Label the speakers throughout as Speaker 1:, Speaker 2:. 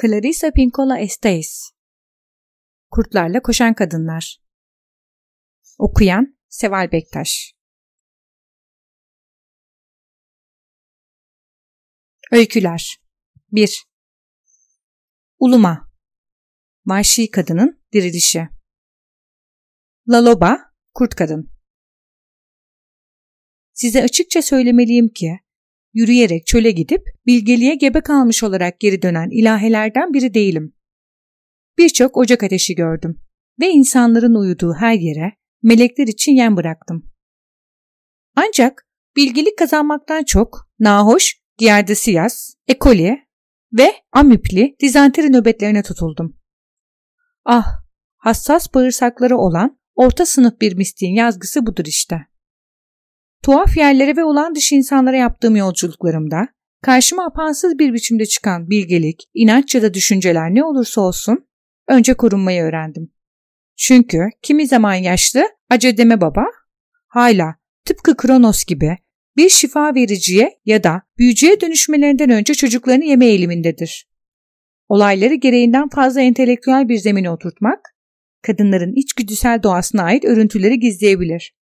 Speaker 1: Clarissa Pinkola Estes. Kurtlarla Koşan Kadınlar. Okuyan Seval Bektaş. Öyküler. 1. Uluma. Vahşi Kadının Dirilişi. Laloba Kurt Kadın. Size açıkça söylemeliyim ki yürüyerek çöle gidip bilgeliğe gebe kalmış olarak geri dönen ilahelerden biri değilim. Birçok ocak ateşi gördüm ve insanların uyuduğu her yere melekler için yem bıraktım. Ancak bilgilik kazanmaktan çok nahoş Giardesias, Ekoli ve Amipli dizanteri nöbetlerine tutuldum. Ah, hassas bağırsakları olan orta sınıf bir mistiğin yazgısı budur işte. Tuhaf yerlere ve olan dışı insanlara yaptığım yolculuklarımda karşıma apansız bir biçimde çıkan bilgelik, inanç ya da düşünceler ne olursa olsun önce korunmayı öğrendim. Çünkü kimi zaman yaşlı acedeme baba hala tıpkı Kronos gibi bir şifa vericiye ya da büyücüye dönüşmelerinden önce çocuklarını yeme eğilimindedir. Olayları gereğinden fazla entelektüel bir zemine oturtmak, kadınların içgüdüsel doğasına ait örüntüleri gizleyebilir.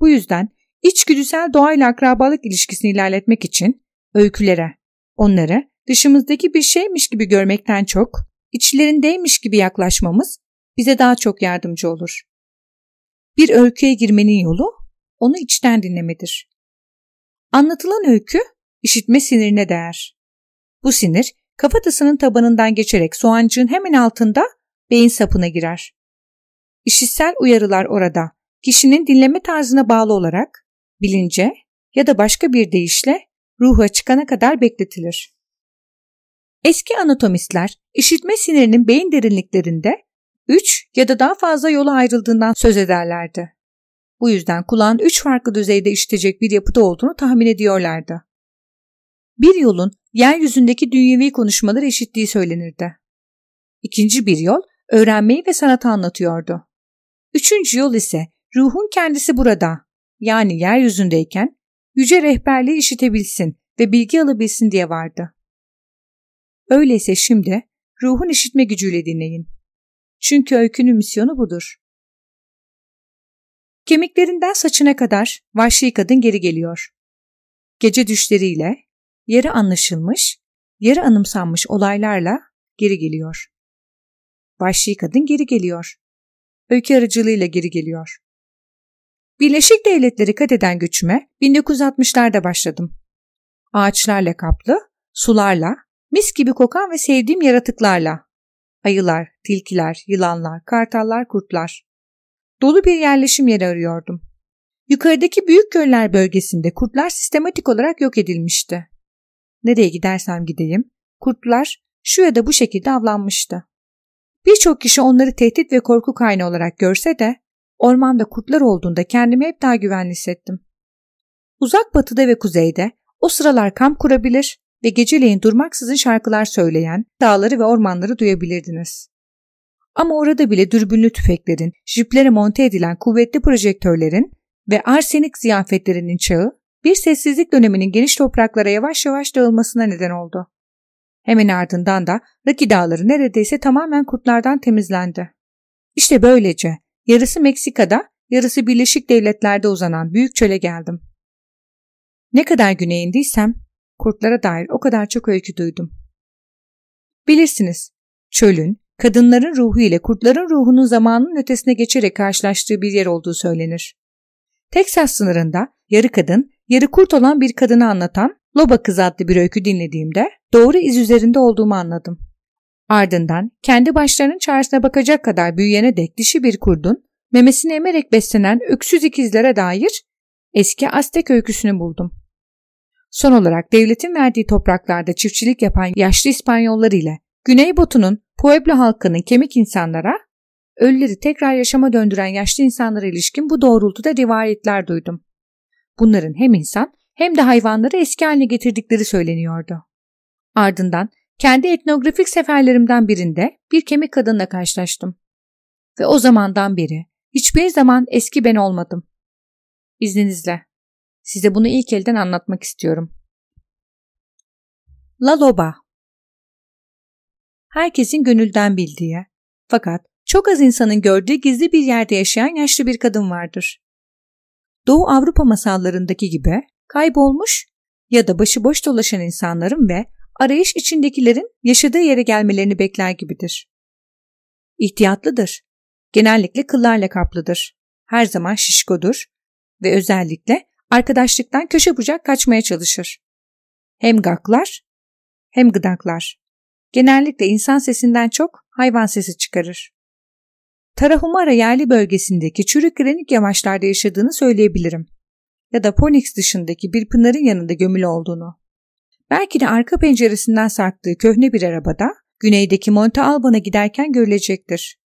Speaker 1: Bu yüzden içgüdüsel doğayla akrabalık ilişkisini ilerletmek için öykülere, onları dışımızdaki bir şeymiş gibi görmekten çok, içlerindeymiş gibi yaklaşmamız bize daha çok yardımcı olur. Bir öyküye girmenin yolu onu içten dinlemedir. Anlatılan öykü işitme sinirine değer. Bu sinir kafatasının tabanından geçerek soğancığın hemen altında beyin sapına girer. İşitsel uyarılar orada kişinin dinleme tarzına bağlı olarak bilince ya da başka bir deyişle ruha çıkana kadar bekletilir. Eski anatomistler işitme sinirinin beyin derinliklerinde 3 ya da daha fazla yola ayrıldığından söz ederlerdi. Bu yüzden kulağın 3 farklı düzeyde işitecek bir yapıda olduğunu tahmin ediyorlardı. Bir yolun yeryüzündeki dünyevi konuşmaları işittiği söylenirdi. İkinci bir yol öğrenmeyi ve sanatı anlatıyordu. Üçüncü yol ise ruhun kendisi burada yani yeryüzündeyken yüce rehberliği işitebilsin ve bilgi alabilsin diye vardı. Öyleyse şimdi ruhun işitme gücüyle dinleyin. Çünkü öykünün misyonu budur. Kemiklerinden saçına kadar vahşi kadın geri geliyor. Gece düşleriyle, yarı anlaşılmış, yarı anımsanmış olaylarla geri geliyor. Vahşi kadın geri geliyor. Öykü aracılığıyla geri geliyor. Birleşik Devletleri kat eden göçüme 1960'larda başladım. Ağaçlarla kaplı, sularla, mis gibi kokan ve sevdiğim yaratıklarla. Ayılar, tilkiler, yılanlar, kartallar, kurtlar. Dolu bir yerleşim yeri arıyordum. Yukarıdaki büyük göller bölgesinde kurtlar sistematik olarak yok edilmişti. Nereye gidersem gideyim, kurtlar şu ya da bu şekilde avlanmıştı. Birçok kişi onları tehdit ve korku kaynağı olarak görse de ormanda kurtlar olduğunda kendimi hep daha güvenli hissettim. Uzak batıda ve kuzeyde o sıralar kamp kurabilir ve geceleyin durmaksızın şarkılar söyleyen dağları ve ormanları duyabilirdiniz. Ama orada bile dürbünlü tüfeklerin, jiplere monte edilen kuvvetli projektörlerin ve arsenik ziyafetlerinin çağı bir sessizlik döneminin geniş topraklara yavaş yavaş dağılmasına neden oldu. Hemen ardından da Raki Dağları neredeyse tamamen kurtlardan temizlendi. İşte böylece yarısı Meksika'da, yarısı Birleşik Devletler'de uzanan büyük çöle geldim. Ne kadar güneye indiysem kurtlara dair o kadar çok öykü duydum. Bilirsiniz, çölün, kadınların ruhu ile kurtların ruhunun zamanın ötesine geçerek karşılaştığı bir yer olduğu söylenir. Texas sınırında yarı kadın, yarı kurt olan bir kadını anlatan Loba Kız adlı bir öykü dinlediğimde doğru iz üzerinde olduğumu anladım. Ardından kendi başlarının çaresine bakacak kadar büyüyene dek dişi bir kurdun memesini emerek beslenen öksüz ikizlere dair eski Aztek öyküsünü buldum. Son olarak devletin verdiği topraklarda çiftçilik yapan yaşlı İspanyollar ile Güneybotu'nun Pueblo halkının kemik insanlara, ölüleri tekrar yaşama döndüren yaşlı insanlara ilişkin bu doğrultuda rivayetler duydum. Bunların hem insan hem de hayvanları eski haline getirdikleri söyleniyordu. Ardından kendi etnografik seferlerimden birinde bir kemik kadınla karşılaştım. Ve o zamandan beri hiçbir zaman eski ben olmadım. İzninizle size bunu ilk elden anlatmak istiyorum. La Loba herkesin gönülden bildiği, fakat çok az insanın gördüğü gizli bir yerde yaşayan yaşlı bir kadın vardır. Doğu Avrupa masallarındaki gibi kaybolmuş ya da başıboş dolaşan insanların ve arayış içindekilerin yaşadığı yere gelmelerini bekler gibidir. İhtiyatlıdır. Genellikle kıllarla kaplıdır. Her zaman şişkodur ve özellikle arkadaşlıktan köşe bucak kaçmaya çalışır. Hem gaklar hem gıdaklar. Genellikle insan sesinden çok hayvan sesi çıkarır. Tarahumara yerli bölgesindeki çürük grenik yamaçlarda yaşadığını söyleyebilirim. Ya da Ponix dışındaki bir pınarın yanında gömülü olduğunu. Belki de arka penceresinden sarktığı köhne bir arabada güneydeki Monte Albon'a giderken görülecektir.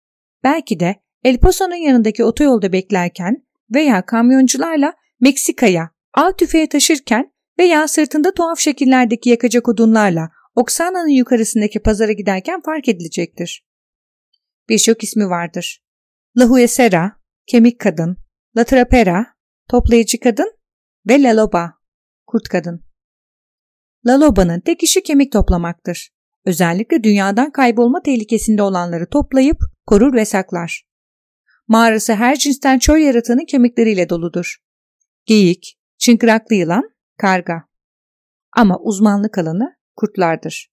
Speaker 1: Belki de El Paso'nun yanındaki otoyolda beklerken veya kamyoncularla Meksika'ya av tüfeği taşırken veya sırtında tuhaf şekillerdeki yakacak odunlarla Oksana'nın yukarısındaki pazara giderken fark edilecektir. Birçok ismi vardır. La Huesera, kemik kadın, La Trapera, toplayıcı kadın ve La Loba, kurt kadın. La Loba'nın tek işi kemik toplamaktır. Özellikle dünyadan kaybolma tehlikesinde olanları toplayıp korur ve saklar. Mağarası her cinsten çöl yaratanın kemikleriyle doludur. Geyik, çınkıraklı yılan, karga. Ama uzmanlık alanı kurtlardır.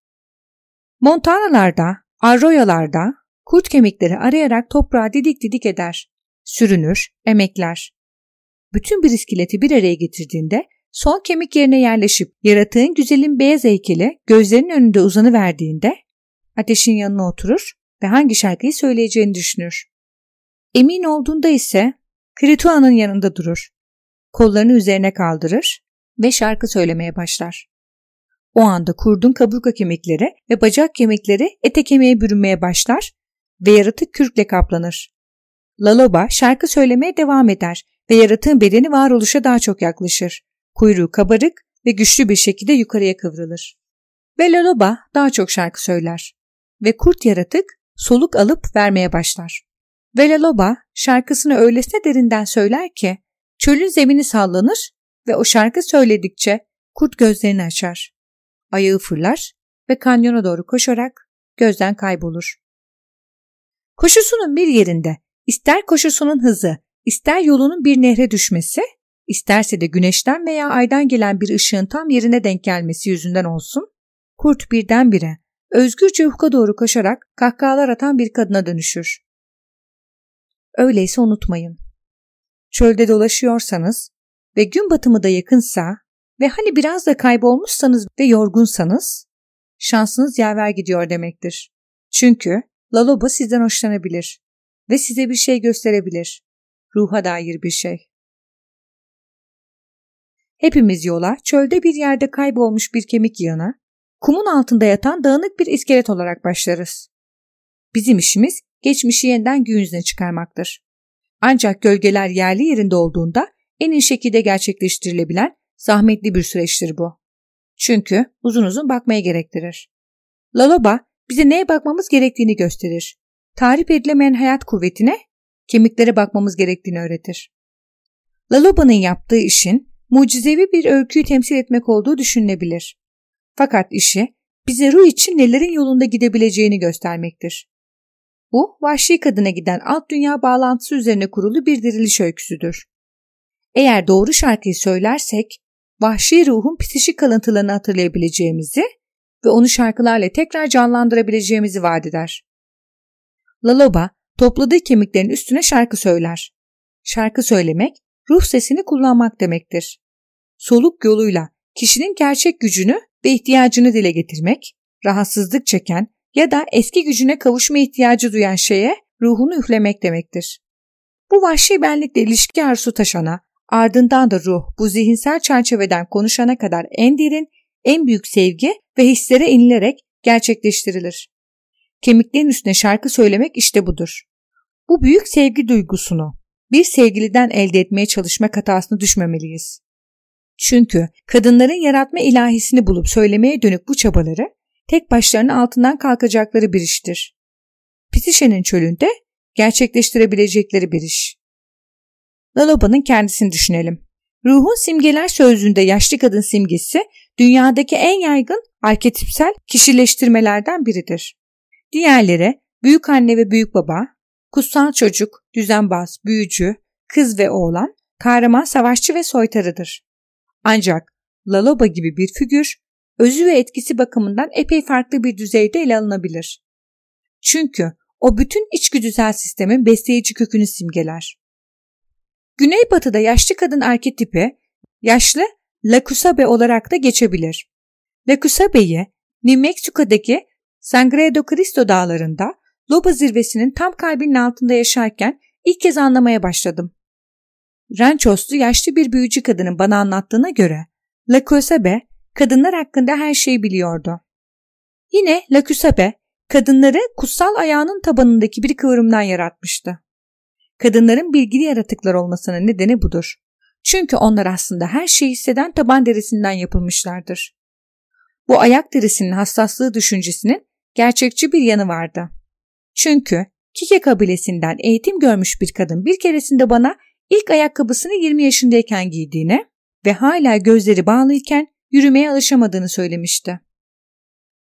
Speaker 1: Montanalarda, arroyalarda kurt kemikleri arayarak toprağa didik didik eder. Sürünür, emekler. Bütün bir iskeleti bir araya getirdiğinde son kemik yerine yerleşip yaratığın güzelin beyaz heykeli gözlerinin önünde uzanı verdiğinde ateşin yanına oturur ve hangi şarkıyı söyleyeceğini düşünür. Emin olduğunda ise Kritua'nın yanında durur. Kollarını üzerine kaldırır ve şarkı söylemeye başlar. O anda kurdun kaburga kemikleri ve bacak kemikleri ete kemiğe bürünmeye başlar ve yaratık kürkle kaplanır. Laloba şarkı söylemeye devam eder ve yaratığın bedeni varoluşa daha çok yaklaşır. Kuyruğu kabarık ve güçlü bir şekilde yukarıya kıvrılır. Ve Laloba daha çok şarkı söyler. Ve kurt yaratık soluk alıp vermeye başlar. Ve Laloba şarkısını öylesine derinden söyler ki çölün zemini sallanır ve o şarkı söyledikçe kurt gözlerini açar. Ayağı fırlar ve kanyona doğru koşarak gözden kaybolur. Koşusunun bir yerinde ister koşusunun hızı, ister yolunun bir nehre düşmesi, isterse de güneşten veya aydan gelen bir ışığın tam yerine denk gelmesi yüzünden olsun, kurt birdenbire özgürce ufka doğru koşarak kahkahalar atan bir kadına dönüşür. Öyleyse unutmayın. Çölde dolaşıyorsanız ve gün batımı da yakınsa ve hani biraz da kaybolmuşsanız ve yorgunsanız şansınız yaver gidiyor demektir. Çünkü Laloba sizden hoşlanabilir ve size bir şey gösterebilir. Ruha dair bir şey. Hepimiz yola çölde bir yerde kaybolmuş bir kemik yığını, kumun altında yatan dağınık bir iskelet olarak başlarız. Bizim işimiz geçmişi yeniden gün yüzüne çıkarmaktır. Ancak gölgeler yerli yerinde olduğunda en iyi şekilde gerçekleştirilebilen zahmetli bir süreçtir bu. Çünkü uzun uzun bakmaya gerektirir. Laloba bize neye bakmamız gerektiğini gösterir. Tarif edilemeyen hayat kuvvetine kemiklere bakmamız gerektiğini öğretir. Laloba'nın yaptığı işin mucizevi bir öyküyü temsil etmek olduğu düşünülebilir. Fakat işi bize ruh için nelerin yolunda gidebileceğini göstermektir. Bu vahşi kadına giden alt dünya bağlantısı üzerine kurulu bir diriliş öyküsüdür. Eğer doğru şarkıyı söylersek vahşi ruhun psişik kalıntılarını hatırlayabileceğimizi ve onu şarkılarla tekrar canlandırabileceğimizi vaat eder. Laloba topladığı kemiklerin üstüne şarkı söyler. Şarkı söylemek ruh sesini kullanmak demektir. Soluk yoluyla kişinin gerçek gücünü ve ihtiyacını dile getirmek, rahatsızlık çeken ya da eski gücüne kavuşma ihtiyacı duyan şeye ruhunu üflemek demektir. Bu vahşi benlikle ilişki arzusu taşana, ardından da ruh bu zihinsel çerçeveden konuşana kadar en derin, en büyük sevgi ve hislere inilerek gerçekleştirilir. Kemiklerin üstüne şarkı söylemek işte budur. Bu büyük sevgi duygusunu bir sevgiliden elde etmeye çalışmak hatasına düşmemeliyiz. Çünkü kadınların yaratma ilahisini bulup söylemeye dönük bu çabaları tek başlarına altından kalkacakları bir iştir. Pisişe'nin çölünde gerçekleştirebilecekleri bir iş. Laloba'nın kendisini düşünelim. Ruhun simgeler sözlüğünde yaşlı kadın simgesi dünyadaki en yaygın arketipsel kişileştirmelerden biridir. Diğerleri büyük anne ve büyük baba, kutsal çocuk, düzenbaz, büyücü, kız ve oğlan, kahraman savaşçı ve soytarıdır. Ancak Laloba gibi bir figür özü ve etkisi bakımından epey farklı bir düzeyde ele alınabilir. Çünkü o bütün içgüdüsel sistemin besleyici kökünü simgeler. Güneybatıda yaşlı kadın arketipi yaşlı Lakusabe olarak da geçebilir. Lakusabe'yi New Mexico'daki Sangredo Cristo dağlarında Loba zirvesinin tam kalbinin altında yaşarken ilk kez anlamaya başladım. Ranchoslu yaşlı bir büyücü kadının bana anlattığına göre Lakusabe kadınlar hakkında her şeyi biliyordu. Yine Lakusabe kadınları kutsal ayağının tabanındaki bir kıvrımdan yaratmıştı. Kadınların bilgili yaratıklar olmasının nedeni budur. Çünkü onlar aslında her şeyi hisseden taban derisinden yapılmışlardır. Bu ayak derisinin hassaslığı düşüncesinin gerçekçi bir yanı vardı. Çünkü Kike kabilesinden eğitim görmüş bir kadın bir keresinde bana ilk ayakkabısını 20 yaşındayken giydiğini ve hala gözleri bağlıyken yürümeye alışamadığını söylemişti.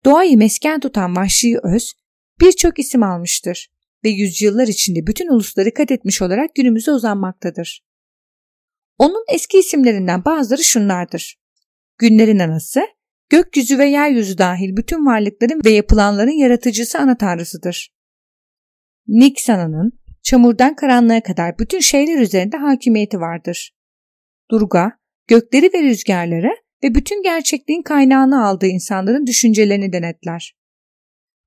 Speaker 1: Doğayı mesken tutan vahşi öz birçok isim almıştır ve yüzyıllar içinde bütün ulusları kat etmiş olarak günümüze uzanmaktadır. Onun eski isimlerinden bazıları şunlardır. Günlerin anası, gökyüzü ve yeryüzü dahil bütün varlıkların ve yapılanların yaratıcısı ana tanrısıdır. Niksana'nın çamurdan karanlığa kadar bütün şeyler üzerinde hakimiyeti vardır. Durga, gökleri ve rüzgarları ve bütün gerçekliğin kaynağını aldığı insanların düşüncelerini denetler.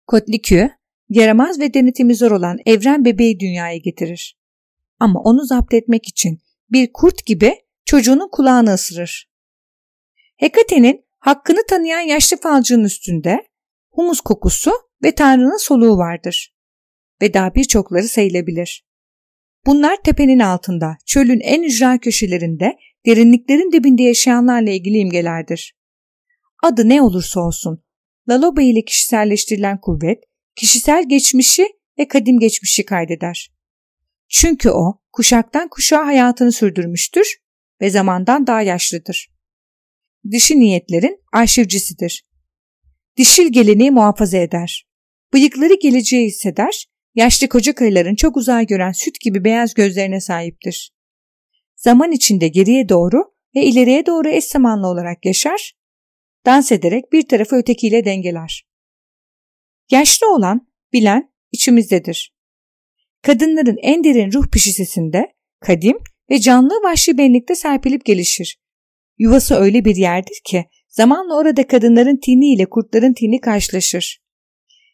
Speaker 1: Kotlikü, yaramaz ve denetimi zor olan evren bebeği dünyaya getirir. Ama onu zapt etmek için bir kurt gibi çocuğunun kulağını ısırır. Hekate'nin hakkını tanıyan yaşlı falcının üstünde humus kokusu ve Tanrı'nın soluğu vardır. Ve daha birçokları sayılabilir. Bunlar tepenin altında, çölün en ücra köşelerinde, derinliklerin dibinde yaşayanlarla ilgili imgelerdir. Adı ne olursa olsun, Laloba ile kişiselleştirilen kuvvet, kişisel geçmişi ve kadim geçmişi kaydeder. Çünkü o, kuşaktan kuşağa hayatını sürdürmüştür ve zamandan daha yaşlıdır. Dişi niyetlerin arşivcisidir. Dişil geleneği muhafaza eder. Bıyıkları geleceği hisseder, yaşlı koca karıların çok uzağa gören süt gibi beyaz gözlerine sahiptir. Zaman içinde geriye doğru ve ileriye doğru eş zamanlı olarak yaşar, dans ederek bir tarafı ötekiyle dengeler. Yaşlı olan, bilen içimizdedir. Kadınların en derin ruh pişisesinde kadim ve canlı vahşi benlikte serpilip gelişir. Yuvası öyle bir yerdir ki zamanla orada kadınların tini ile kurtların tini karşılaşır.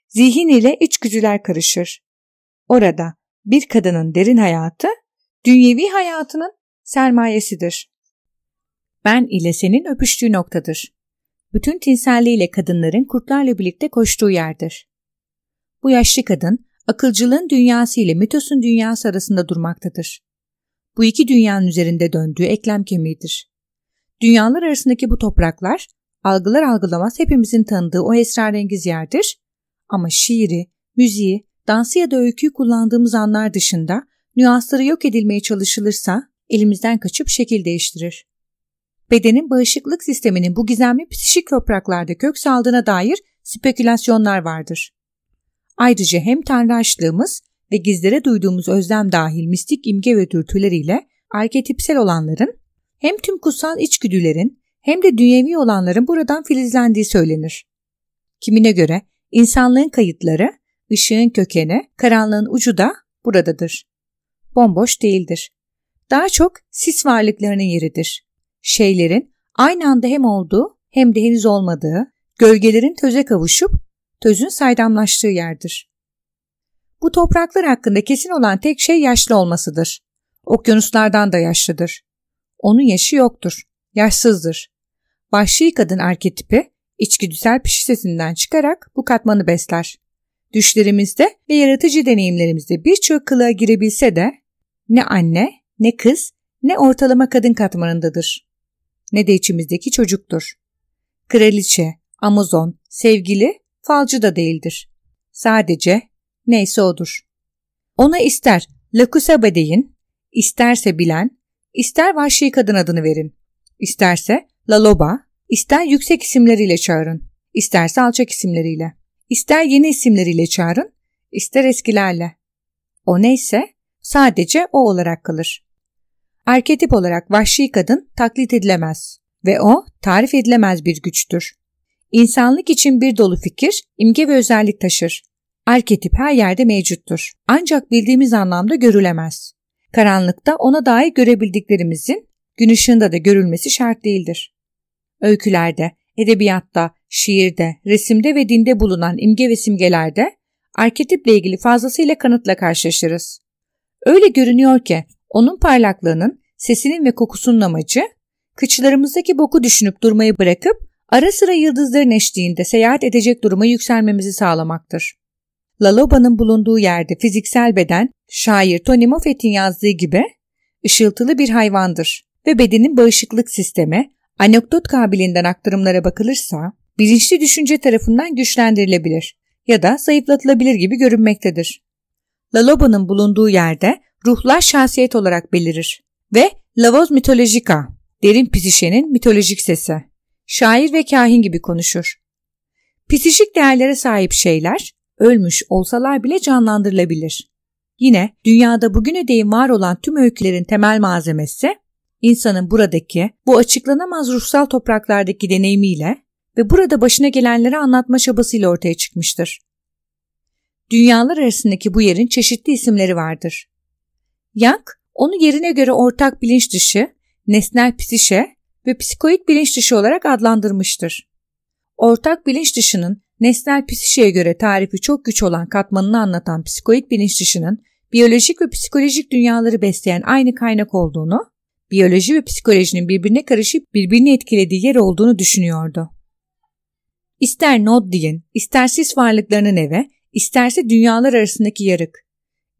Speaker 1: Zihin ile içgüdüler karışır. Orada bir kadının derin hayatı dünyevi hayatının sermayesidir. Ben ile senin öpüştüğü noktadır. Bütün tinselliğiyle kadınların kurtlarla birlikte koştuğu yerdir. Bu yaşlı kadın akılcılığın dünyası ile mitosun dünyası arasında durmaktadır. Bu iki dünyanın üzerinde döndüğü eklem kemiğidir. Dünyalar arasındaki bu topraklar, algılar algılamaz hepimizin tanıdığı o esrarengiz yerdir ama şiiri, müziği, dansı ya da öyküyü kullandığımız anlar dışında nüansları yok edilmeye çalışılırsa elimizden kaçıp şekil değiştirir. Bedenin bağışıklık sisteminin bu gizemli psişik topraklarda kök saldığına dair spekülasyonlar vardır. Ayrıca hem tanrı açlığımız ve gizlere duyduğumuz özlem dahil mistik imge ve dürtüleriyle arketipsel olanların hem tüm kutsal içgüdülerin hem de dünyevi olanların buradan filizlendiği söylenir. Kimine göre insanlığın kayıtları, ışığın kökeni, karanlığın ucu da buradadır. Bomboş değildir. Daha çok sis varlıklarının yeridir. Şeylerin aynı anda hem olduğu hem de henüz olmadığı, gölgelerin töze kavuşup tözün saydamlaştığı yerdir. Bu topraklar hakkında kesin olan tek şey yaşlı olmasıdır. Okyanuslardan da yaşlıdır. Onun yaşı yoktur, yaşsızdır. Vahşi kadın arketipi içgüdüsel pişisesinden çıkarak bu katmanı besler. Düşlerimizde ve yaratıcı deneyimlerimizde birçok kılığa girebilse de ne anne, ne kız, ne ortalama kadın katmanındadır. Ne de içimizdeki çocuktur. Kraliçe, Amazon, sevgili falcı da değildir. Sadece neyse odur. Ona ister Lakusaba deyin, isterse bilen, ister vahşi kadın adını verin. İsterse Laloba, ister yüksek isimleriyle çağırın, isterse alçak isimleriyle. İster yeni isimleriyle çağırın, ister eskilerle. O neyse sadece o olarak kalır. Arketip olarak vahşi kadın taklit edilemez ve o tarif edilemez bir güçtür. İnsanlık için bir dolu fikir, imge ve özellik taşır. Arketip her yerde mevcuttur. Ancak bildiğimiz anlamda görülemez. Karanlıkta ona dair görebildiklerimizin gün ışığında da görülmesi şart değildir. Öykülerde, edebiyatta, şiirde, resimde ve dinde bulunan imge ve simgelerde arketiple ilgili fazlasıyla kanıtla karşılaşırız. Öyle görünüyor ki onun parlaklığının, sesinin ve kokusunun amacı, kıçlarımızdaki boku düşünüp durmayı bırakıp ara sıra yıldızların eşliğinde seyahat edecek duruma yükselmemizi sağlamaktır. Laloba'nın bulunduğu yerde fiziksel beden, şair Tony Moffat'in yazdığı gibi, ışıltılı bir hayvandır ve bedenin bağışıklık sistemi, anekdot kabiliğinden aktarımlara bakılırsa, bilinçli düşünce tarafından güçlendirilebilir ya da zayıflatılabilir gibi görünmektedir. Laloba'nın bulunduğu yerde ruhlar şahsiyet olarak belirir ve Lavoz mitolojika, derin psişenin mitolojik sesi, şair ve kahin gibi konuşur. Psişik değerlere sahip şeyler, ölmüş olsalar bile canlandırılabilir. Yine dünyada bugüne değin var olan tüm öykülerin temel malzemesi, insanın buradaki bu açıklanamaz ruhsal topraklardaki deneyimiyle ve burada başına gelenleri anlatma çabasıyla ortaya çıkmıştır. Dünyalar arasındaki bu yerin çeşitli isimleri vardır. Young, onu yerine göre ortak bilinç dışı, nesnel psişe ve psikoid bilinç dışı olarak adlandırmıştır. Ortak bilinç dışının nesnel psişeye göre tarifi çok güç olan katmanını anlatan psikoid bilinç dışının biyolojik ve psikolojik dünyaları besleyen aynı kaynak olduğunu, biyoloji ve psikolojinin birbirine karışıp birbirini etkilediği yer olduğunu düşünüyordu. İster nod deyin, ister sis varlıklarının eve, isterse dünyalar arasındaki yarık.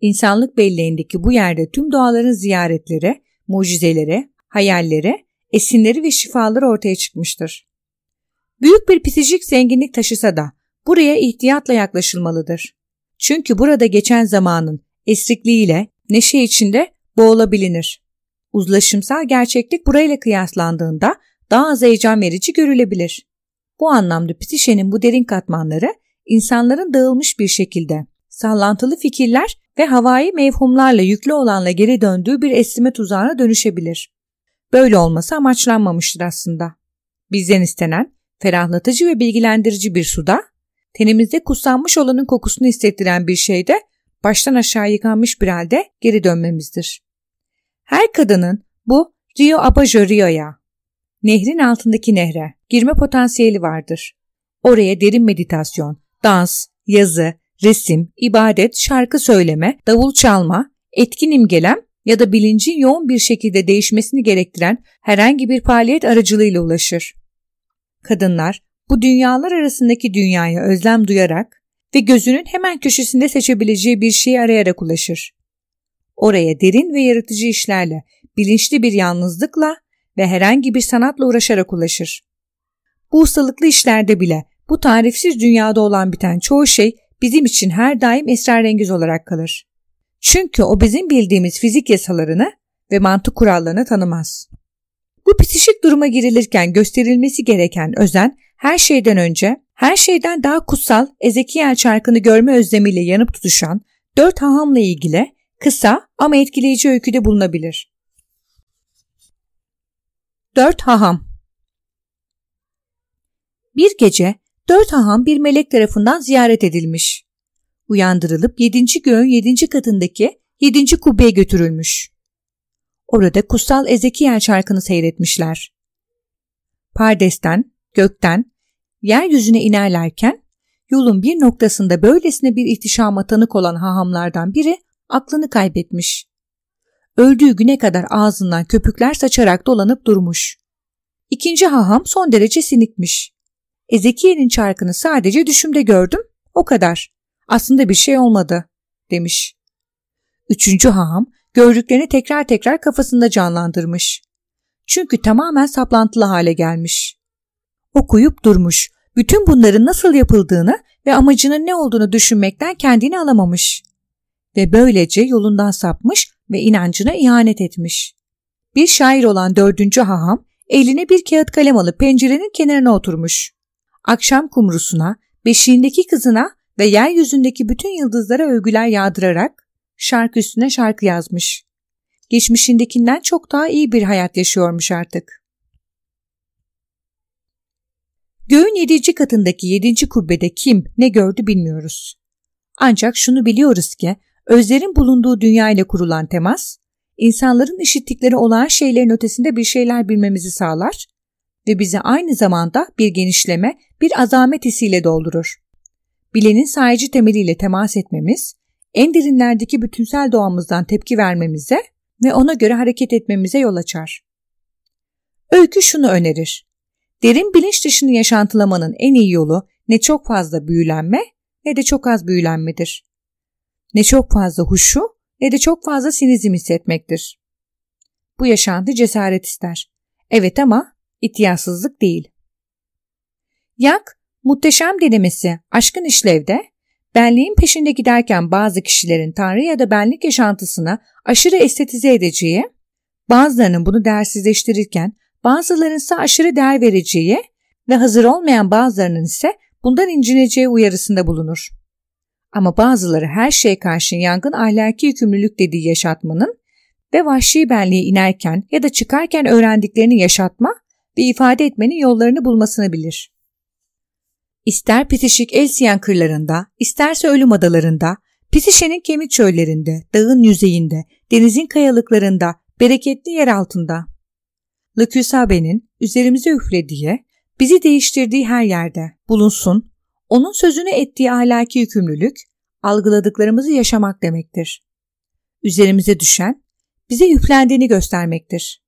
Speaker 1: İnsanlık belleğindeki bu yerde tüm doğaların ziyaretleri, mucizeleri, hayalleri, esinleri ve şifaları ortaya çıkmıştır. Büyük bir psikolojik zenginlik taşısa da buraya ihtiyatla yaklaşılmalıdır. Çünkü burada geçen zamanın esrikliğiyle neşe içinde boğulabilinir. Uzlaşımsal gerçeklik burayla kıyaslandığında daha az heyecan verici görülebilir. Bu anlamda psişenin bu derin katmanları insanların dağılmış bir şekilde sallantılı fikirler ve havai mevhumlarla yüklü olanla geri döndüğü bir esneme tuzağına dönüşebilir. Böyle olması amaçlanmamıştır aslında. Bizden istenen ferahlatıcı ve bilgilendirici bir suda, tenimizde kutsanmış olanın kokusunu hissettiren bir şeyde baştan aşağı yıkanmış bir halde geri dönmemizdir. Her kadının bu Rio Abajo Rio'ya, nehrin altındaki nehre girme potansiyeli vardır. Oraya derin meditasyon, dans, yazı, resim, ibadet, şarkı söyleme, davul çalma, etkin imgelem ya da bilincin yoğun bir şekilde değişmesini gerektiren herhangi bir faaliyet aracılığıyla ulaşır. Kadınlar bu dünyalar arasındaki dünyaya özlem duyarak ve gözünün hemen köşesinde seçebileceği bir şeyi arayarak ulaşır. Oraya derin ve yaratıcı işlerle, bilinçli bir yalnızlıkla ve herhangi bir sanatla uğraşarak ulaşır. Bu ustalıklı işlerde bile bu tarifsiz dünyada olan biten çoğu şey bizim için her daim esrarengiz olarak kalır. Çünkü o bizim bildiğimiz fizik yasalarını ve mantık kurallarını tanımaz. Bu psişik duruma girilirken gösterilmesi gereken özen her şeyden önce, her şeyden daha kutsal Ezekiel çarkını görme özlemiyle yanıp tutuşan dört hahamla ilgili kısa ama etkileyici öyküde bulunabilir. Dört haham Bir gece dört haham bir melek tarafından ziyaret edilmiş. Uyandırılıp yedinci göğün yedinci katındaki yedinci kubbeye götürülmüş. Orada kutsal Ezekiel çarkını seyretmişler. Pardesten, gökten, yeryüzüne inerlerken yolun bir noktasında böylesine bir ihtişama tanık olan hahamlardan biri aklını kaybetmiş. Öldüğü güne kadar ağzından köpükler saçarak dolanıp durmuş. İkinci haham son derece sinikmiş. Ezekiel'in çarkını sadece düşümde gördüm, o kadar. Aslında bir şey olmadı, demiş. Üçüncü haham gördüklerini tekrar tekrar kafasında canlandırmış. Çünkü tamamen saplantılı hale gelmiş. Okuyup durmuş, bütün bunların nasıl yapıldığını ve amacının ne olduğunu düşünmekten kendini alamamış. Ve böylece yolundan sapmış ve inancına ihanet etmiş. Bir şair olan dördüncü haham eline bir kağıt kalem alıp pencerenin kenarına oturmuş. Akşam kumrusuna beşiğindeki kızına ve yeryüzündeki bütün yıldızlara övgüler yağdırarak şarkı üstüne şarkı yazmış. Geçmişindekinden çok daha iyi bir hayat yaşıyormuş artık. Göğün yedinci katındaki yedinci kubbede kim ne gördü bilmiyoruz. Ancak şunu biliyoruz ki özlerin bulunduğu dünya ile kurulan temas, insanların işittikleri olağan şeylerin ötesinde bir şeyler bilmemizi sağlar ve bizi aynı zamanda bir genişleme, bir azamet hissiyle doldurur. Bilenin sahici temeliyle temas etmemiz, en derinlerdeki bütünsel doğamızdan tepki vermemize ve ona göre hareket etmemize yol açar. Öykü şunu önerir. Derin bilinç dışını yaşantılamanın en iyi yolu ne çok fazla büyülenme ne de çok az büyülenmedir. Ne çok fazla huşu ne de çok fazla sinizm hissetmektir. Bu yaşantı cesaret ister. Evet ama ihtiyatsızlık değil. Yak, muhteşem denemesi aşkın işlevde, benliğin peşinde giderken bazı kişilerin tanrı ya da benlik yaşantısına aşırı estetize edeceği, bazılarının bunu değersizleştirirken bazılarının ise aşırı değer vereceği ve hazır olmayan bazılarının ise bundan incineceği uyarısında bulunur. Ama bazıları her şeye karşın yangın ahlaki yükümlülük dediği yaşatmanın ve vahşi benliğe inerken ya da çıkarken öğrendiklerini yaşatma ve ifade etmenin yollarını bulmasını bilir. İster Pitişik Elsiyen kırlarında, isterse ölüm adalarında, Pisişe'nin kemik çöllerinde, dağın yüzeyinde, denizin kayalıklarında, bereketli yer altında. Lüküsabe'nin üzerimize üflediği, bizi değiştirdiği her yerde bulunsun, onun sözünü ettiği ahlaki yükümlülük, algıladıklarımızı yaşamak demektir. Üzerimize düşen, bize üflendiğini göstermektir.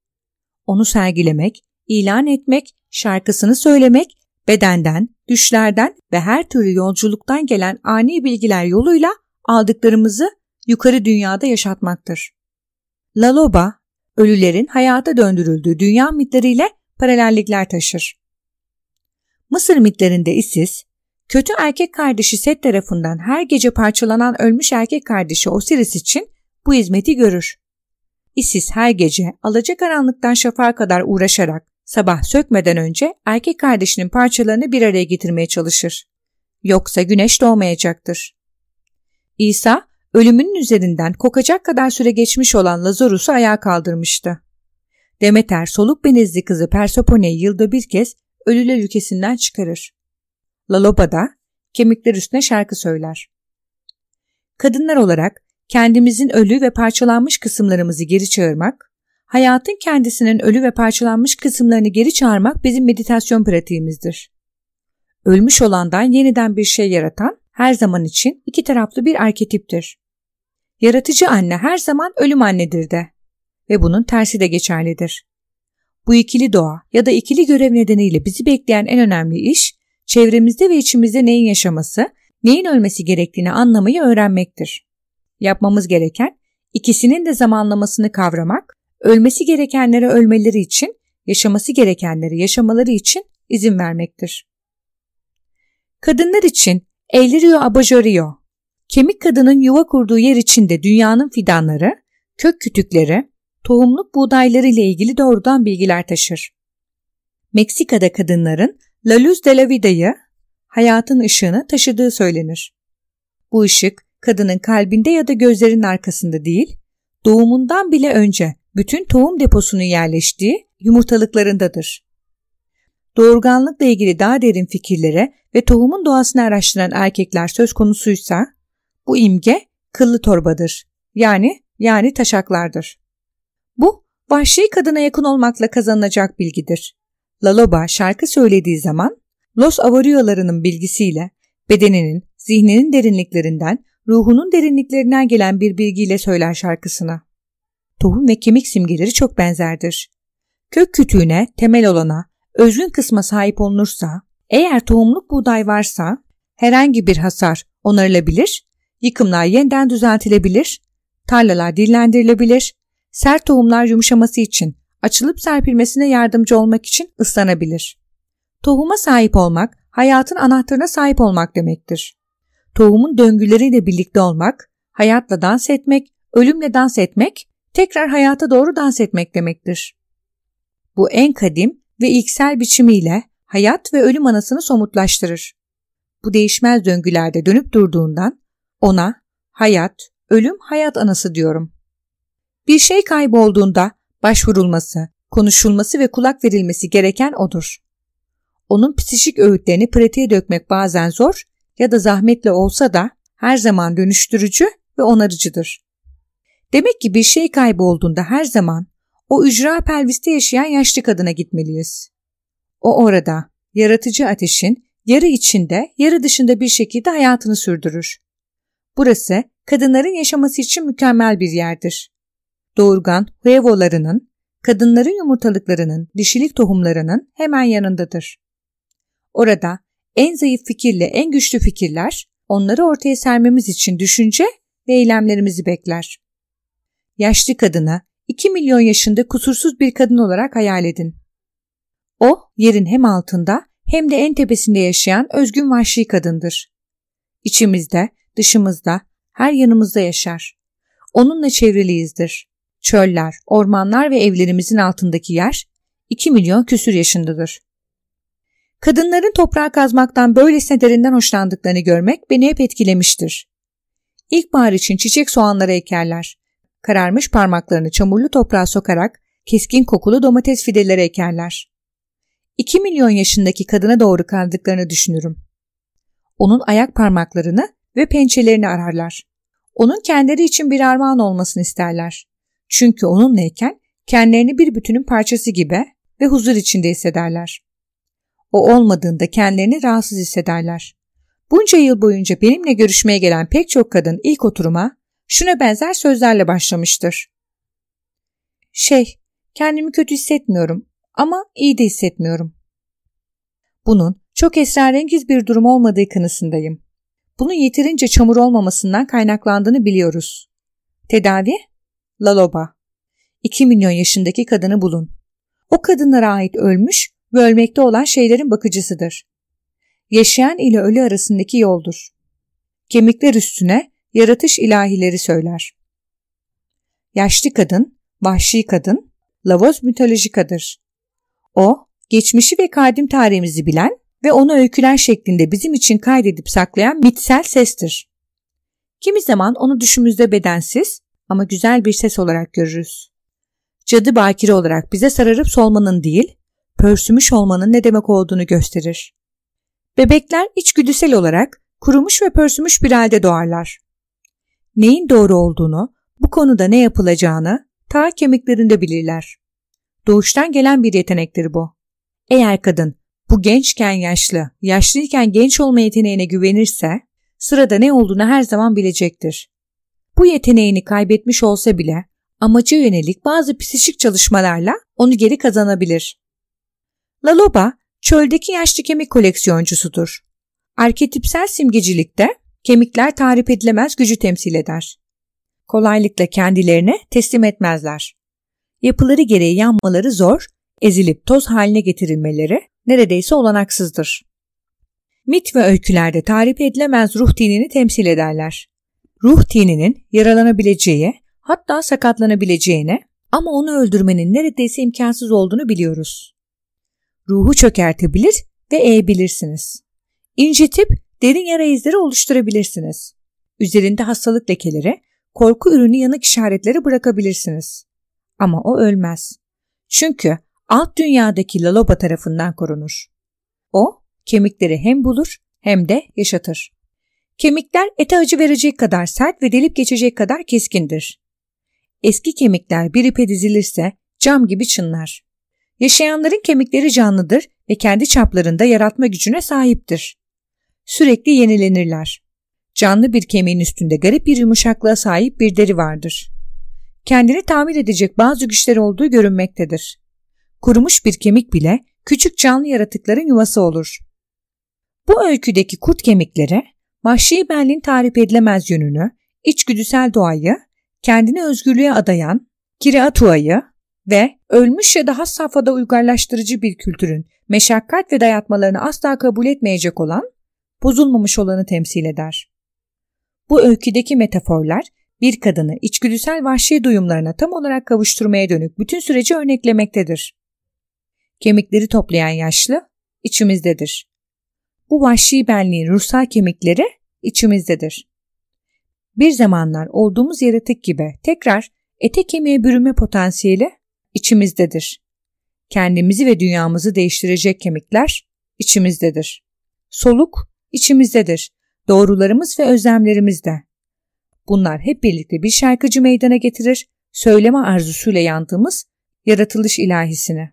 Speaker 1: Onu sergilemek, ilan etmek, şarkısını söylemek, bedenden, düşlerden ve her türlü yolculuktan gelen ani bilgiler yoluyla aldıklarımızı yukarı dünyada yaşatmaktır. Laloba, ölülerin hayata döndürüldüğü dünya mitleriyle paralellikler taşır. Mısır mitlerinde Isis, kötü erkek kardeşi Set tarafından her gece parçalanan ölmüş erkek kardeşi Osiris için bu hizmeti görür. Isis her gece alacakaranlıktan şafağa kadar uğraşarak sabah sökmeden önce erkek kardeşinin parçalarını bir araya getirmeye çalışır. Yoksa güneş doğmayacaktır. İsa, ölümünün üzerinden kokacak kadar süre geçmiş olan Lazarus'u ayağa kaldırmıştı. Demeter soluk benizli kızı Persepone'yi yılda bir kez ölüler ülkesinden çıkarır. Laloba da kemikler üstüne şarkı söyler. Kadınlar olarak kendimizin ölü ve parçalanmış kısımlarımızı geri çağırmak, hayatın kendisinin ölü ve parçalanmış kısımlarını geri çağırmak bizim meditasyon pratiğimizdir. Ölmüş olandan yeniden bir şey yaratan her zaman için iki taraflı bir arketiptir. Yaratıcı anne her zaman ölüm annedir de ve bunun tersi de geçerlidir. Bu ikili doğa ya da ikili görev nedeniyle bizi bekleyen en önemli iş, çevremizde ve içimizde neyin yaşaması, neyin ölmesi gerektiğini anlamayı öğrenmektir. Yapmamız gereken, ikisinin de zamanlamasını kavramak, ölmesi gerekenlere ölmeleri için, yaşaması gerekenleri yaşamaları için izin vermektir. Kadınlar için Elirio Abajorio, kemik kadının yuva kurduğu yer içinde dünyanın fidanları, kök kütükleri, tohumluk buğdayları ile ilgili doğrudan bilgiler taşır. Meksika'da kadınların La Luz de la Vida'yı, hayatın ışığını taşıdığı söylenir. Bu ışık kadının kalbinde ya da gözlerinin arkasında değil, doğumundan bile önce bütün tohum deposunu yerleştiği yumurtalıklarındadır. Doğurganlıkla ilgili daha derin fikirlere ve tohumun doğasını araştıran erkekler söz konusuysa, bu imge kıllı torbadır. Yani yani taşaklardır. Bu vahşi kadına yakın olmakla kazanılacak bilgidir. Laloba şarkı söylediği zaman Los Avariolarının bilgisiyle bedeninin, zihninin derinliklerinden, ruhunun derinliklerinden gelen bir bilgiyle söyler şarkısına. Tohum ve kemik simgeleri çok benzerdir. Kök kütüğüne, temel olana, özgün kısma sahip olunursa, eğer tohumluk buğday varsa herhangi bir hasar onarılabilir, yıkımlar yeniden düzeltilebilir, tarlalar dillendirilebilir, sert tohumlar yumuşaması için açılıp serpilmesine yardımcı olmak için ıslanabilir. Tohuma sahip olmak, hayatın anahtarına sahip olmak demektir. Tohumun döngüleriyle birlikte olmak, hayatla dans etmek, ölümle dans etmek, tekrar hayata doğru dans etmek demektir. Bu en kadim ve ilksel biçimiyle hayat ve ölüm anasını somutlaştırır. bu değişmez döngülerde dönüp durduğundan ona hayat, ölüm hayat anası diyorum. Bir şey kaybolduğunda başvurulması, konuşulması ve kulak verilmesi gereken odur. Onun psikik öğütlerini pratiğe dökmek bazen zor ya da zahmetli olsa da her zaman dönüştürücü ve onarıcıdır. Demek ki bir şey kaybolduğunda her zaman o ücra pelviste yaşayan yaşlı kadına gitmeliyiz. O orada yaratıcı ateşin yarı içinde yarı dışında bir şekilde hayatını sürdürür. Burası kadınların yaşaması için mükemmel bir yerdir. Doğurgan huevolarının, kadınların yumurtalıklarının, dişilik tohumlarının hemen yanındadır. Orada en zayıf fikirle en güçlü fikirler onları ortaya sermemiz için düşünce ve eylemlerimizi bekler. Yaşlı kadını 2 milyon yaşında kusursuz bir kadın olarak hayal edin. O yerin hem altında hem de en tepesinde yaşayan özgün vahşi kadındır. İçimizde, dışımızda, her yanımızda yaşar. Onunla çevriliyizdir. Çöller, ormanlar ve evlerimizin altındaki yer 2 milyon küsür yaşındadır. Kadınların toprağı kazmaktan böylesine derinden hoşlandıklarını görmek beni hep etkilemiştir. İlkbahar için çiçek soğanları ekerler. Kararmış parmaklarını çamurlu toprağa sokarak keskin kokulu domates fideleri ekerler. 2 milyon yaşındaki kadına doğru kaldıklarını düşünürüm. Onun ayak parmaklarını ve pençelerini ararlar. Onun kendileri için bir armağan olmasını isterler. Çünkü onunlayken kendilerini bir bütünün parçası gibi ve huzur içinde hissederler. O olmadığında kendilerini rahatsız hissederler. Bunca yıl boyunca benimle görüşmeye gelen pek çok kadın ilk oturuma şuna benzer sözlerle başlamıştır. Şey, kendimi kötü hissetmiyorum ama iyi de hissetmiyorum. Bunun çok esrarengiz bir durum olmadığı kanısındayım. Bunun yeterince çamur olmamasından kaynaklandığını biliyoruz. Tedavi? Laloba. 2 milyon yaşındaki kadını bulun. O kadınlara ait ölmüş ve ölmekte olan şeylerin bakıcısıdır. Yaşayan ile ölü arasındaki yoldur. Kemikler üstüne yaratış ilahileri söyler. Yaşlı kadın, vahşi kadın, Lavos mitolojikadır. O, geçmişi ve kadim tarihimizi bilen ve onu öyküler şeklinde bizim için kaydedip saklayan mitsel sestir. Kimi zaman onu düşümüzde bedensiz ama güzel bir ses olarak görürüz. Cadı bakire olarak bize sararıp solmanın değil, pörsümüş olmanın ne demek olduğunu gösterir. Bebekler içgüdüsel olarak kurumuş ve pörsümüş bir halde doğarlar. Neyin doğru olduğunu, bu konuda ne yapılacağını ta kemiklerinde bilirler. Doğuştan gelen bir yetenektir bu. Eğer kadın bu gençken yaşlı, yaşlıyken genç olma yeteneğine güvenirse sırada ne olduğunu her zaman bilecektir. Bu yeteneğini kaybetmiş olsa bile amaca yönelik bazı psikik çalışmalarla onu geri kazanabilir. Laloba, çöldeki yaşlı kemik koleksiyoncusudur. Arketipsel simgecilikte kemikler tarif edilemez gücü temsil eder. Kolaylıkla kendilerine teslim etmezler. Yapıları gereği yanmaları zor, ezilip toz haline getirilmeleri neredeyse olanaksızdır. Mit ve öykülerde tarif edilemez ruh dinini temsil ederler. Ruh dininin yaralanabileceği, hatta sakatlanabileceğine ama onu öldürmenin neredeyse imkansız olduğunu biliyoruz. Ruhu çökertebilir ve eğebilirsiniz. İncitip derin yara izleri oluşturabilirsiniz. Üzerinde hastalık lekeleri, korku ürünü yanık işaretleri bırakabilirsiniz. Ama o ölmez. Çünkü alt dünyadaki Laloba tarafından korunur. O kemikleri hem bulur hem de yaşatır. Kemikler ete acı verecek kadar sert ve delip geçecek kadar keskindir. Eski kemikler bir ipe dizilirse cam gibi çınlar. Yaşayanların kemikleri canlıdır ve kendi çaplarında yaratma gücüne sahiptir. Sürekli yenilenirler. Canlı bir kemiğin üstünde garip bir yumuşaklığa sahip bir deri vardır. Kendini tamir edecek bazı güçleri olduğu görünmektedir. Kurumuş bir kemik bile küçük canlı yaratıkların yuvası olur. Bu öyküdeki kurt kemikleri vahşi benliğin tarif edilemez yönünü, içgüdüsel doğayı, kendini özgürlüğe adayan Kiriatua'yı ve ölmüş ya da has safhada uygarlaştırıcı bir kültürün meşakkat ve dayatmalarını asla kabul etmeyecek olan, bozulmamış olanı temsil eder. Bu öyküdeki metaforlar bir kadını içgüdüsel vahşi duyumlarına tam olarak kavuşturmaya dönük bütün süreci örneklemektedir. Kemikleri toplayan yaşlı içimizdedir. Bu vahşi benliğin ruhsal kemikleri içimizdedir. Bir zamanlar olduğumuz yaratık gibi tekrar ete kemiğe bürünme potansiyeli içimizdedir. Kendimizi ve dünyamızı değiştirecek kemikler içimizdedir. Soluk içimizdedir. Doğrularımız ve özlemlerimiz de. Bunlar hep birlikte bir şarkıcı meydana getirir, söyleme arzusuyla yandığımız yaratılış ilahisini.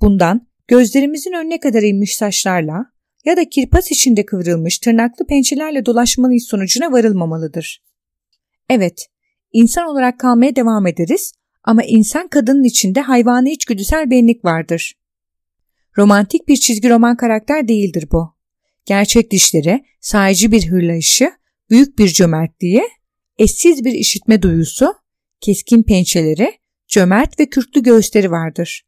Speaker 1: Bundan gözlerimizin önüne kadar inmiş saçlarla ya da kirpas içinde kıvrılmış tırnaklı pençelerle dolaşmanın sonucuna varılmamalıdır. Evet, insan olarak kalmaya devam ederiz ama insan kadının içinde hayvani içgüdüsel benlik vardır. Romantik bir çizgi roman karakter değildir bu. Gerçek dişleri, sahici bir hırlayışı, büyük bir cömertliği, eşsiz bir işitme duyusu, keskin pençeleri, cömert ve kürklü göğüsleri vardır.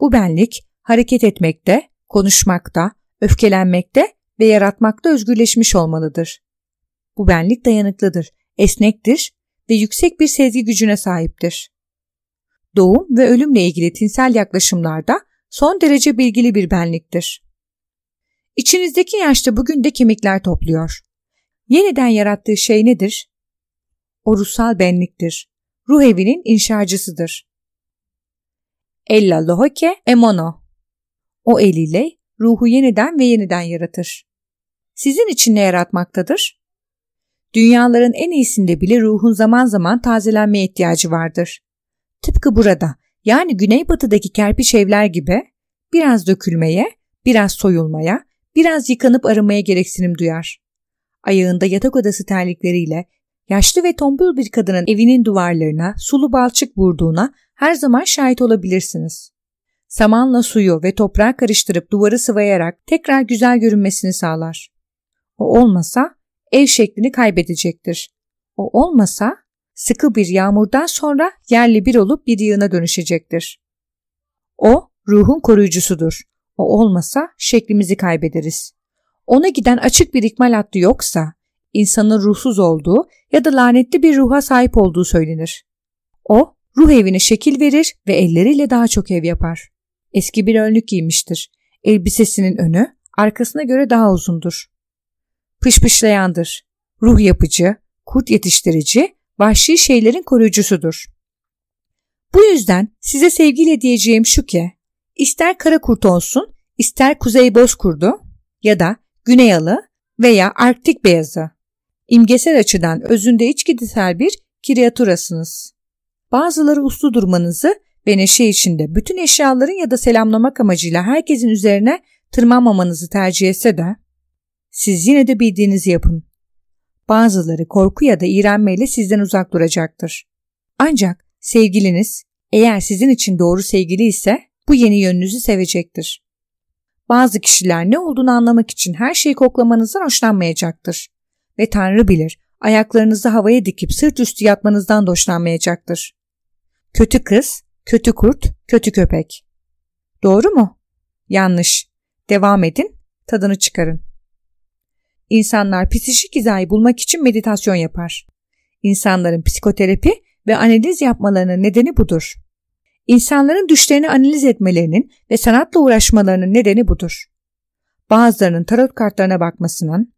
Speaker 1: Bu benlik hareket etmekte, konuşmakta, öfkelenmekte ve yaratmakta özgürleşmiş olmalıdır. Bu benlik dayanıklıdır, esnektir ve yüksek bir sezgi gücüne sahiptir. Doğum ve ölümle ilgili tinsel yaklaşımlarda son derece bilgili bir benliktir. İçinizdeki yaşta bugün de kemikler topluyor. Yeniden yarattığı şey nedir? O ruhsal benliktir. Ruh evinin inşacısıdır. Ella lohoke emono. O eliyle ruhu yeniden ve yeniden yaratır. Sizin için ne yaratmaktadır? Dünyaların en iyisinde bile ruhun zaman zaman tazelenmeye ihtiyacı vardır. Tıpkı burada yani güneybatıdaki kerpiç evler gibi biraz dökülmeye, biraz soyulmaya, biraz yıkanıp arınmaya gereksinim duyar. Ayağında yatak odası terlikleriyle yaşlı ve tombul bir kadının evinin duvarlarına sulu balçık vurduğuna her zaman şahit olabilirsiniz. Samanla suyu ve toprağı karıştırıp duvarı sıvayarak tekrar güzel görünmesini sağlar. O olmasa ev şeklini kaybedecektir. O olmasa sıkı bir yağmurdan sonra yerli bir olup bir yığına dönüşecektir. O ruhun koruyucusudur. O olmasa şeklimizi kaybederiz. Ona giden açık bir ikmal hattı yoksa insanın ruhsuz olduğu ya da lanetli bir ruha sahip olduğu söylenir. O ruh evine şekil verir ve elleriyle daha çok ev yapar. Eski bir önlük giymiştir. Elbisesinin önü arkasına göre daha uzundur. Pışpışlayandır. Ruh yapıcı, kurt yetiştirici, vahşi şeylerin koruyucusudur. Bu yüzden size sevgiyle diyeceğim şu ki, ister kara kurt olsun, ister kuzey bozkurdu ya da güney alı veya arktik beyazı. İmgesel açıdan özünde içgüdüsel bir kreatürasınız. Bazıları uslu durmanızı ve neşe içinde bütün eşyaların ya da selamlamak amacıyla herkesin üzerine tırmanmamanızı tercih etse de siz yine de bildiğinizi yapın. Bazıları korku ya da iğrenmeyle sizden uzak duracaktır. Ancak sevgiliniz eğer sizin için doğru sevgili ise bu yeni yönünüzü sevecektir. Bazı kişiler ne olduğunu anlamak için her şeyi koklamanızdan hoşlanmayacaktır. Ve Tanrı bilir ayaklarınızı havaya dikip sırt üstü yatmanızdan da hoşlanmayacaktır. Kötü kız, kötü kurt, kötü köpek. Doğru mu? Yanlış. Devam edin, tadını çıkarın. İnsanlar psikik hizayı bulmak için meditasyon yapar. İnsanların psikoterapi ve analiz yapmalarının nedeni budur. İnsanların düşlerini analiz etmelerinin ve sanatla uğraşmalarının nedeni budur. Bazılarının tarot kartlarına bakmasının,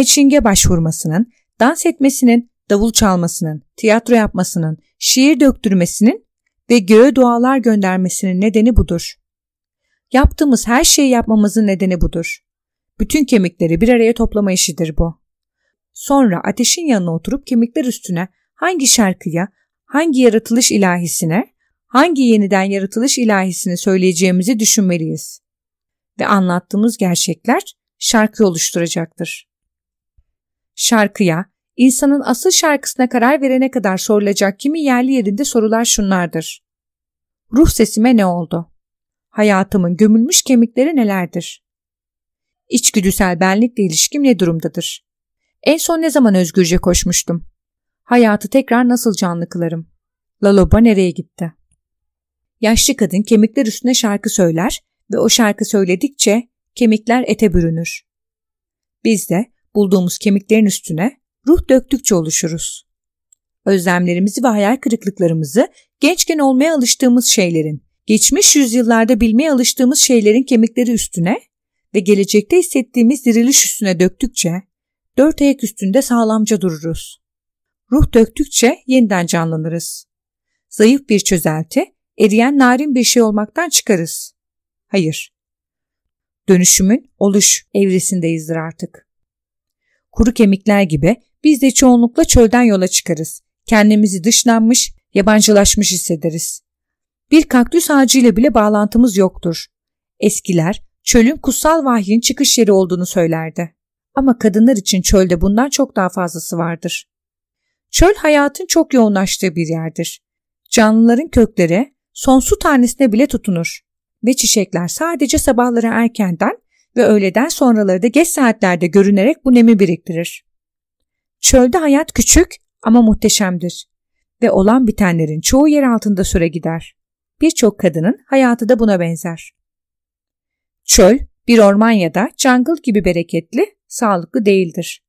Speaker 1: I Ching'e başvurmasının, dans etmesinin, davul çalmasının, tiyatro yapmasının, şiir döktürmesinin ve göğe dualar göndermesinin nedeni budur. Yaptığımız her şeyi yapmamızın nedeni budur. Bütün kemikleri bir araya toplama işidir bu. Sonra ateşin yanına oturup kemikler üstüne hangi şarkıya, hangi yaratılış ilahisine, hangi yeniden yaratılış ilahisini söyleyeceğimizi düşünmeliyiz. Ve anlattığımız gerçekler şarkı oluşturacaktır. Şarkıya, insanın asıl şarkısına karar verene kadar sorulacak kimi yerli yerinde sorular şunlardır. Ruh sesime ne oldu? Hayatımın gömülmüş kemikleri nelerdir? İçgüdüsel benlikle ilişkim ne durumdadır? En son ne zaman özgürce koşmuştum? Hayatı tekrar nasıl canlı kılarım? Laloba nereye gitti? Yaşlı kadın kemikler üstüne şarkı söyler ve o şarkı söyledikçe kemikler ete bürünür. Biz de bulduğumuz kemiklerin üstüne ruh döktükçe oluşuruz. Özlemlerimizi ve hayal kırıklıklarımızı gençken olmaya alıştığımız şeylerin, geçmiş yüzyıllarda bilmeye alıştığımız şeylerin kemikleri üstüne ve gelecekte hissettiğimiz diriliş üstüne döktükçe dört ayak üstünde sağlamca dururuz. Ruh döktükçe yeniden canlanırız. Zayıf bir çözelti, eriyen narin bir şey olmaktan çıkarız. Hayır. Dönüşümün oluş evresindeyizdir artık. Kuru kemikler gibi biz de çoğunlukla çölden yola çıkarız. Kendimizi dışlanmış, yabancılaşmış hissederiz. Bir kaktüs ağacıyla bile bağlantımız yoktur. Eskiler çölün kutsal vahyin çıkış yeri olduğunu söylerdi. Ama kadınlar için çölde bundan çok daha fazlası vardır. Çöl hayatın çok yoğunlaştığı bir yerdir. Canlıların kökleri son su tanesine bile tutunur ve çiçekler sadece sabahları erkenden ve öğleden sonraları da geç saatlerde görünerek bu nemi biriktirir. Çölde hayat küçük ama muhteşemdir ve olan bitenlerin çoğu yer altında süre gider. Birçok kadının hayatı da buna benzer. Çöl, bir orman ya da jungle gibi bereketli, sağlıklı değildir.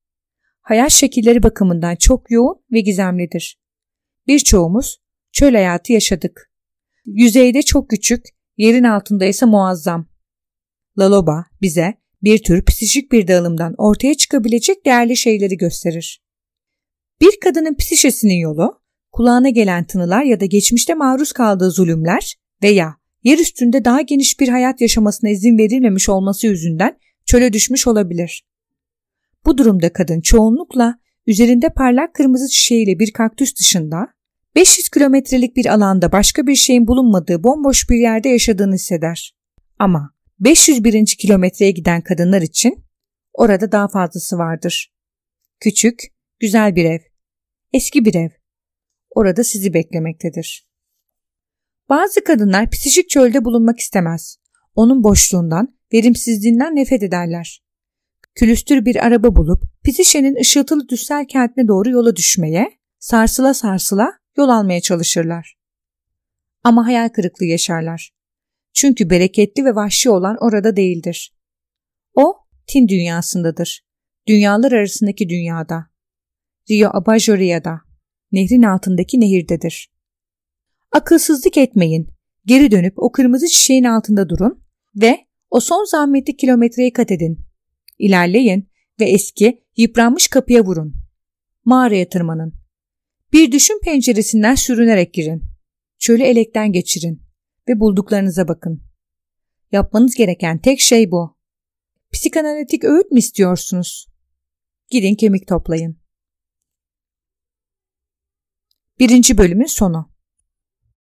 Speaker 1: Hayat şekilleri bakımından çok yoğun ve gizemlidir. Birçoğumuz çöl hayatı yaşadık. Yüzeyde çok küçük, yerin altında ise muazzam. Laloba bize bir tür psikik bir dağılımdan ortaya çıkabilecek değerli şeyleri gösterir. Bir kadının psişesinin yolu, kulağına gelen tınılar ya da geçmişte maruz kaldığı zulümler veya yer üstünde daha geniş bir hayat yaşamasına izin verilmemiş olması yüzünden çöle düşmüş olabilir. Bu durumda kadın çoğunlukla üzerinde parlak kırmızı çiçeğiyle bir kaktüs dışında 500 kilometrelik bir alanda başka bir şeyin bulunmadığı bomboş bir yerde yaşadığını hisseder. Ama 501. kilometreye giden kadınlar için orada daha fazlası vardır. Küçük, güzel bir ev, eski bir ev. Orada sizi beklemektedir. Bazı kadınlar psikik çölde bulunmak istemez. Onun boşluğundan, verimsizliğinden nefret ederler. Külüstür bir araba bulup Pisişe'nin ışıltılı düssel kentine doğru yola düşmeye, sarsıla sarsıla yol almaya çalışırlar. Ama hayal kırıklığı yaşarlar. Çünkü bereketli ve vahşi olan orada değildir. O, Tin dünyasındadır. Dünyalar arasındaki dünyada. Rio Abajuria'da, nehrin altındaki nehirdedir. Akılsızlık etmeyin. Geri dönüp o kırmızı çiçeğin altında durun ve o son zahmetli kilometreyi kat edin. İlerleyin ve eski, yıpranmış kapıya vurun. Mağaraya tırmanın. Bir düşün penceresinden sürünerek girin. Çölü elekten geçirin ve bulduklarınıza bakın. Yapmanız gereken tek şey bu. Psikanalitik öğüt mü istiyorsunuz? Gidin kemik toplayın. Birinci bölümün sonu.